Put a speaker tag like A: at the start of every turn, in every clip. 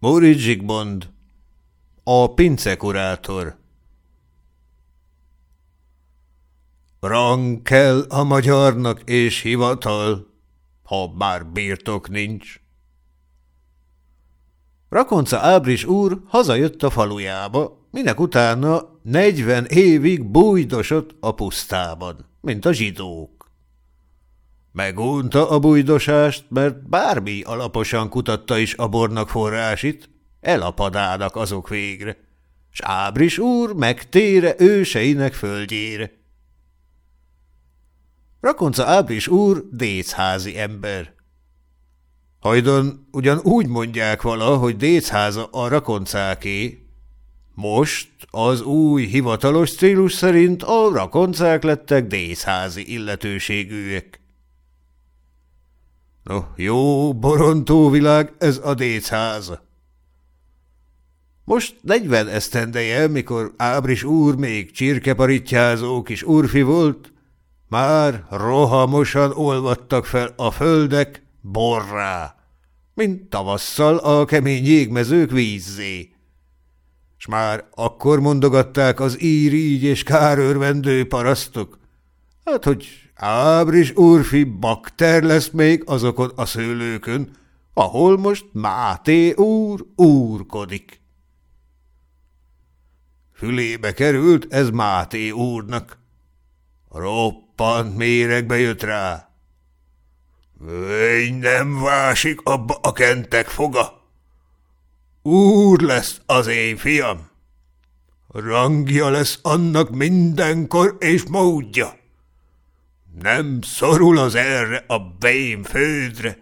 A: Móri Zsigmond, a pincekurátor Rang kell a magyarnak és hivatal, ha már birtok nincs. Rakonca Ábris úr hazajött a falujába, minek utána negyven évig bújdosott a pusztában, mint a zsidók. Megunta a bújdosást, mert bármi alaposan kutatta is a bornak forrásit, elapadának azok végre, s Ábris úr megtére őseinek földjére. Rakonca Ábris úr décházi ember. Hajdon ugyan úgy mondják vala, hogy décháza a rakoncáké. Most az új hivatalos stílus szerint a rakoncák lettek décházi illetőségűek. No, jó borontó világ ez a décháza. Most negyven esztendeje, mikor Ábris úr még csirkeparitjázó kis úrfi volt, már rohamosan olvadtak fel a földek borrá, mint tavasszal a kemény jégmezők vízzé. S már akkor mondogatták az írígy és kárőrvendő parasztok, hát hogy Ábris úrfi bakter lesz még azokon a szőlőkön, ahol most Máté úr úrkodik. Fülébe került ez Máté úrnak. Ropp roppant méregbe jött rá. Vény nem vásik abba a kentek foga. Úr lesz az én fiam. Rangja lesz annak mindenkor és módja. Nem szorul az erre a vén földre.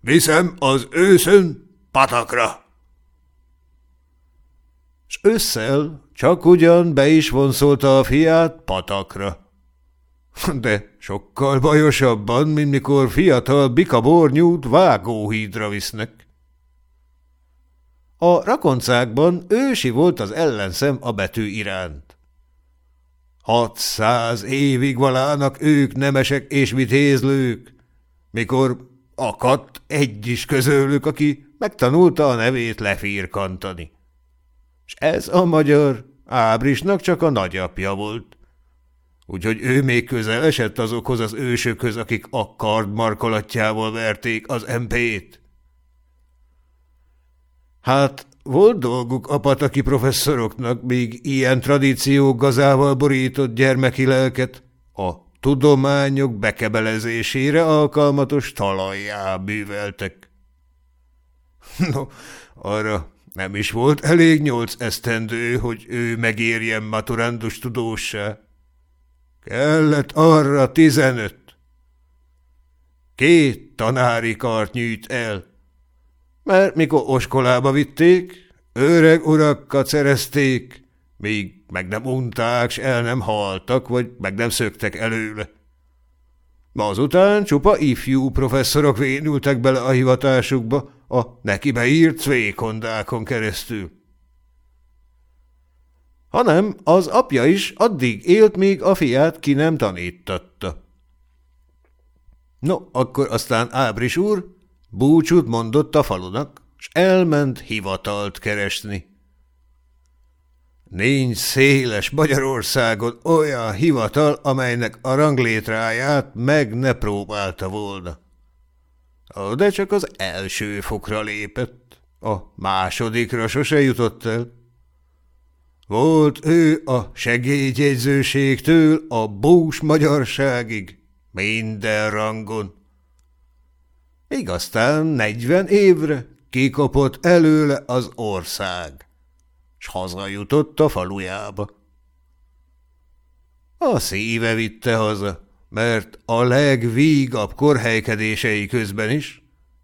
A: Viszem az őszön patakra. S ősszel csak ugyan be is vonszolta a fiát patakra. De sokkal bajosabban, mint mikor fiatal bikabornyút vágóhídra visznek. A rakoncákban ősi volt az ellenszem a betű iránt. Hatszáz évig valának ők nemesek és vitézlők, mikor akadt egy is közülük, aki megtanulta a nevét lefírkantani. És ez a magyar Ábrisnak csak a nagyapja volt úgyhogy ő még közel esett azokhoz az ősökhöz, akik a kard markolatjával verték az MP-t. Hát, volt dolguk a professzoroknak, még ilyen tradíció gazával borított gyermeki lelket a tudományok bekebelezésére alkalmatos talajjá bűveltek. No, arra nem is volt elég nyolc esztendő, hogy ő megérjen maturandus tudóssá. Kellett arra tizenöt. Két tanári kart nyűjt el, mert mikor oskolába vitték, öreg urakat szerezték, míg meg nem unták, s el nem haltak, vagy meg nem szöktek előle. Azután csupa ifjú professzorok vénültek bele a hivatásukba a neki beírt cvékondákon keresztül hanem az apja is addig élt, míg a fiát ki nem tanítatta. No, akkor aztán Ábris úr búcsút mondott a falunak, s elment hivatalt keresni. Nincs széles Magyarországon olyan hivatal, amelynek a ranglétráját meg ne próbálta volna. De csak az első fokra lépett, a másodikra sose jutott el. Volt ő a segédjegyzőségtől a bús magyarságig, minden rangon. Míg aztán negyven évre kikopott előle az ország, s hazajutott a falujába. A szíve vitte haza, mert a legvígabb korhelykedései közben is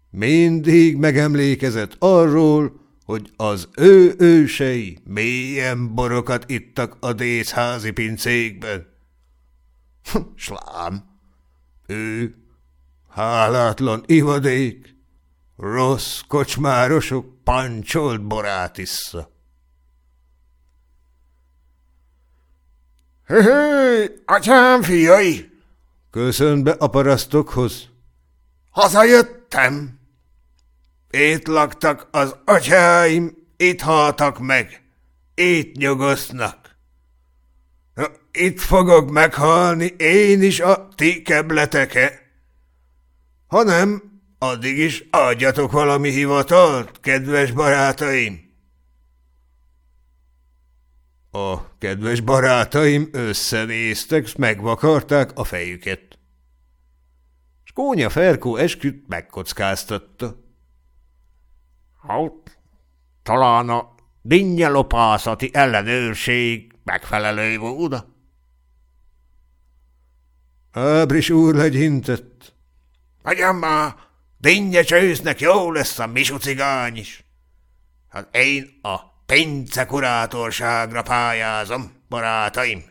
A: mindig megemlékezett arról, hogy az ő ősei mélyen borokat ittak a dészházi pincékben. Slám, ő hálátlan ivadék, rossz kocsmárosok pancsolt borát issza. Hé, hé, atyám fiai! Köszön be a parasztokhoz. Hazajöttem! itt laktak az atyáim, itt haltak meg, itt nyugosznak. Itt fogok meghalni én is a ti kebleteke. Hanem addig is adjatok valami hivatalt, kedves barátaim. A kedves barátaim összenéztek, s megvakarták a fejüket. Skónya Ferkó esküt megkockáztatta.
B: Hát, talán a dinnyelopászati ellenőrség megfelelő volna.
A: Ábris úr legyintett.
B: Hagyjam már, dinnye csősznek jó lesz a misu cigány is. Hát én a pince kurátorságra pályázom, barátaim.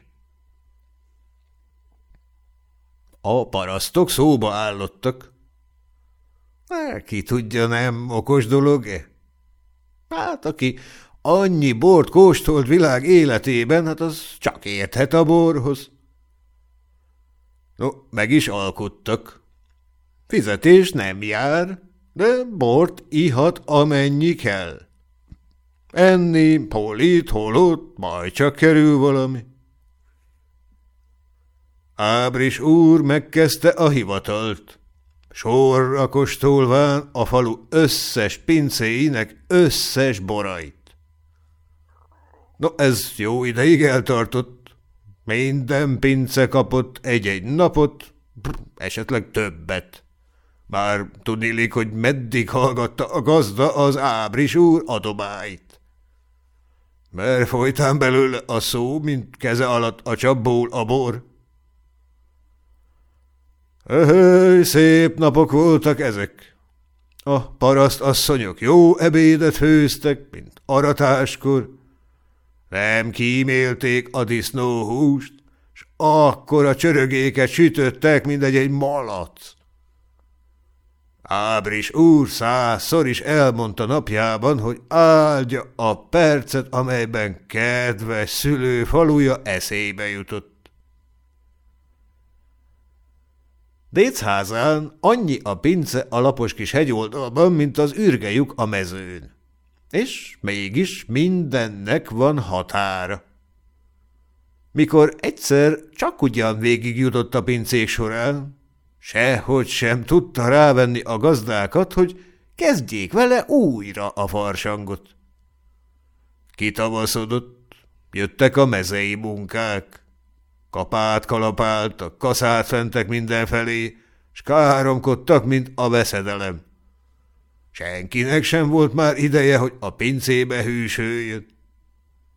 A: A parasztok szóba állottak. Ki tudja, nem okos dolog-e? Hát, aki annyi bort kóstolt világ életében, hát az csak érthet a borhoz. No, meg is alkuttak. Fizetés nem jár, de bort ihat amennyi kell. Enni, hol itt, hol ott, majd csak kerül valami. Ábris úr megkezdte a hivatalt. Sorra kóstolván a falu összes pincéinek összes borait. No, ez jó ideig eltartott. Minden pince kapott egy-egy napot, esetleg többet. Bár tudnilik, hogy meddig hallgatta a gazda az ábris úr adobáit. Mert folytán belőle a szó, mint keze alatt a csapból a bor. Öhöj, szép napok voltak ezek. A paraszt asszonyok jó ebédet főztek, mint aratáskor. Nem kímélték a disznóhúst, s a csörögéket sütöttek, mint egy malac. Ábris úr százszor is elmondta napjában, hogy áldja a percet, amelyben kedves szülő faluja eszébe jutott. Décházán annyi a pince a lapos kis hegyoldalban, mint az ürgejük a mezőn. És mégis mindennek van határa. Mikor egyszer csak ugyan végigjutott a pincék során, sehogy sem tudta rávenni a gazdákat, hogy kezdjék vele újra a farsangot. Kitavaszodott, jöttek a mezei munkák. Kapát kalapáltak, kaszát fentek mindenfelé, s káromkodtak, mint a veszedelem. Senkinek sem volt már ideje, hogy a pincébe hűsöljön.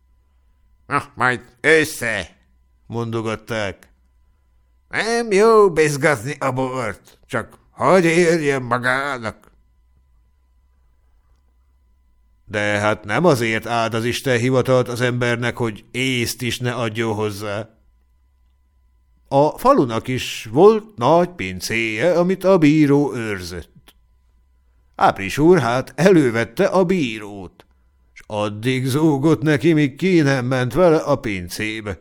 B: – Na, majd össze! – mondogatták.
A: – Nem jó bizgazni a bort, csak hagy érjen magának. De hát nem azért áld az Isten hivatalt az embernek, hogy észt is ne adjon hozzá. A falunak is volt nagy pincéje, amit a bíró őrzött. Ápris úr hát elővette a bírót, s addig zúgott neki, míg ki nem ment vele a pincébe.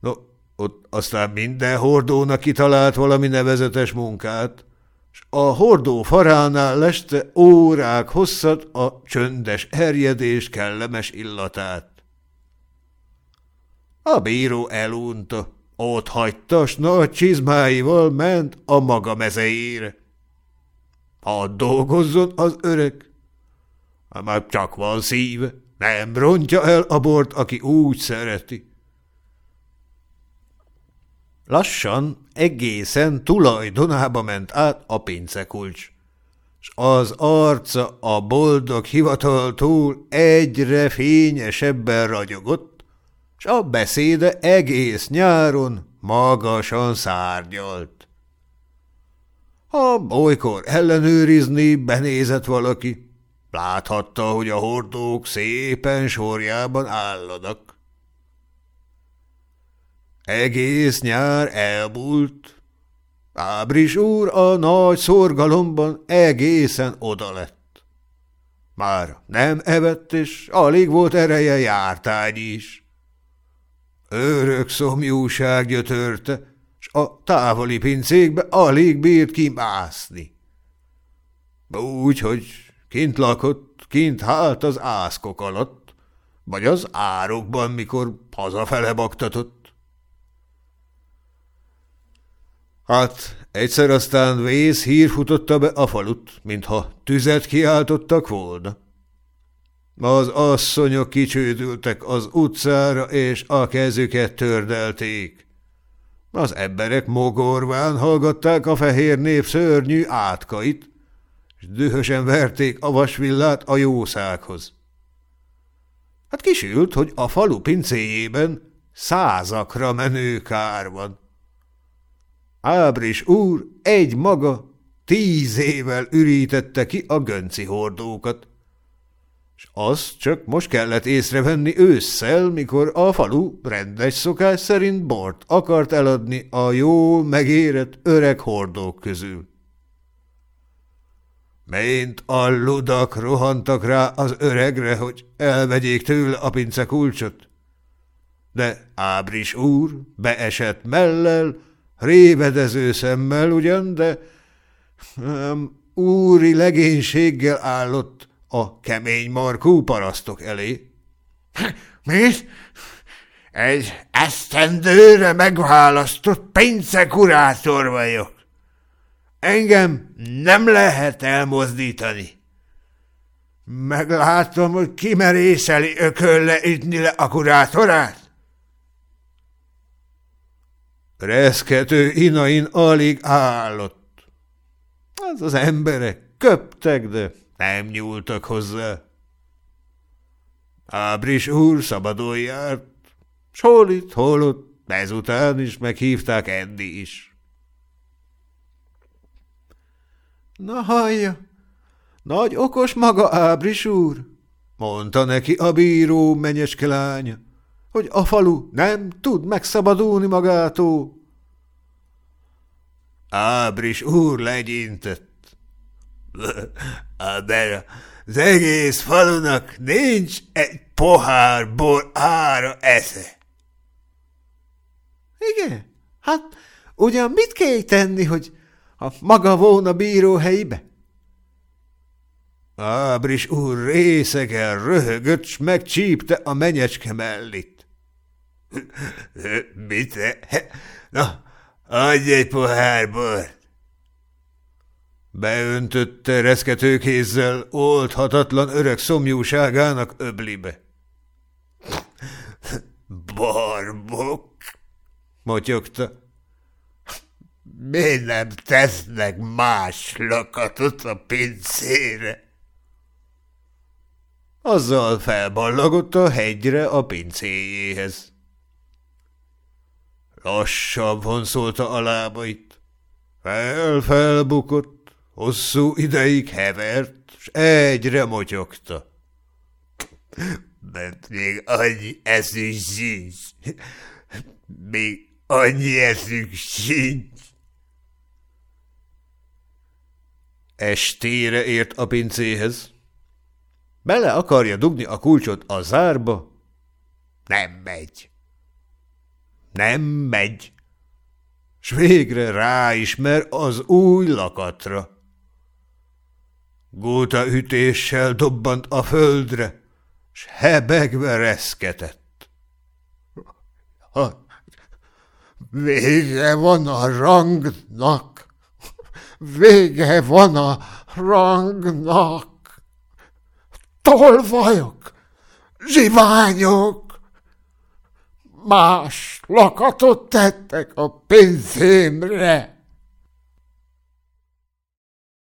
A: No, ott aztán minden hordónak kitalált valami nevezetes munkát, s a hordó faránál leste órák hosszat a csöndes herjedés kellemes illatát. A bíró elunta. Ott hagyta, s nagy csizmáival ment a maga mezeire. Hadd dolgozzon az öreg. Már csak van szíve, nem rontja el a bort, aki úgy szereti. Lassan egészen tulajdonába ment át a pincekulcs, s az arca a boldog hivataltól egyre fényesebben ragyogott, s a beszéde egész nyáron magasan szárnyalt. Ha bolykor ellenőrizni benézett valaki, láthatta, hogy a hordók szépen sorjában állanak. Egész nyár elmúlt, Ábris úr a nagy szorgalomban egészen oda lett. Már nem evett, és alig volt ereje jártány is. Örök szomjúság gyötörte, s a távoli pincékbe alig bírt kimászni. Úgy, hogy kint lakott, kint hát az ászkok alatt, vagy az árokban, mikor hazafele baktatott. Hát egyszer aztán vész hír futotta be a falut, mintha tüzet kiáltottak volna. Az asszonyok kicsődültek az utcára, és a kezüket tördelték. Az emberek mogorván hallgatták a fehér nép szörnyű átkait, és dühösen verték a vasvillát a jószághoz. Hát kisült, hogy a falu pincéjében százakra menő kár van. Ábris úr egy maga tíz évvel ürítette ki a gönci hordókat és azt csak most kellett észrevenni ősszel, mikor a falu rendes szokás szerint bort akart eladni a jó megérett öreg hordók közül. Mint a ludak rohantak rá az öregre, hogy elvegyék tőle a pince kulcsot. De Ábris úr beesett mellel, révedező szemmel ugyan, de um, úri legénységgel állott, a kemény markú parasztok elé.
B: – Mi? Egy esztendőre megválasztott pincekurátor vagyok. Engem nem lehet elmozdítani. Meglátom, hogy kimerészeli ökölle ütni le a kurátorát.
A: Reszkető inain alig állott. Az az emberek köptek, de nem nyúltak hozzá. Ábris úr szabadon járt, s hol itt, hol ott, ezután is meghívták Endi is. Na hallja, nagy okos maga Ábris úr, mondta neki a bíró menyeske lánya, hogy a falu nem tud megszabadulni magától. Ábris úr legyintett.
B: De az egész falunak nincs egy pohár bor ára esze.
C: Igen, hát ugyan mit kell tenni, hogy a maga volna bíró helyébe?
A: Ábris úr részegen röhögött, s megcsípte a menyecske mellit.
B: – Mit? Na, adj egy pohár bort!
A: Beöntötte reszkető kézzel oldhatatlan öreg szomjúságának öblibe.
B: Barbok,
A: motyogta.
B: Miért nem tesznek más lakatot a pincére?
A: Azzal felballagott a hegyre a pincéjéhez. Lassabban szólta a lábait. Fel-felbukott, Hosszú ideig hevert, s egyre motyogta.
B: Mert még annyi eszünk sincs. Még annyi eszünk sincs.
A: Estére ért a pincéhez. Bele akarja dugni a kulcsot a zárba. Nem megy. Nem megy. S végre ráismer az új lakatra. Góta ütéssel dobbant a földre, s hebegve reszketett.
B: Ha, vége van a rangnak, vége van a rangnak. Tolvajok, zsiványok, más lakatot tettek a pénzémre.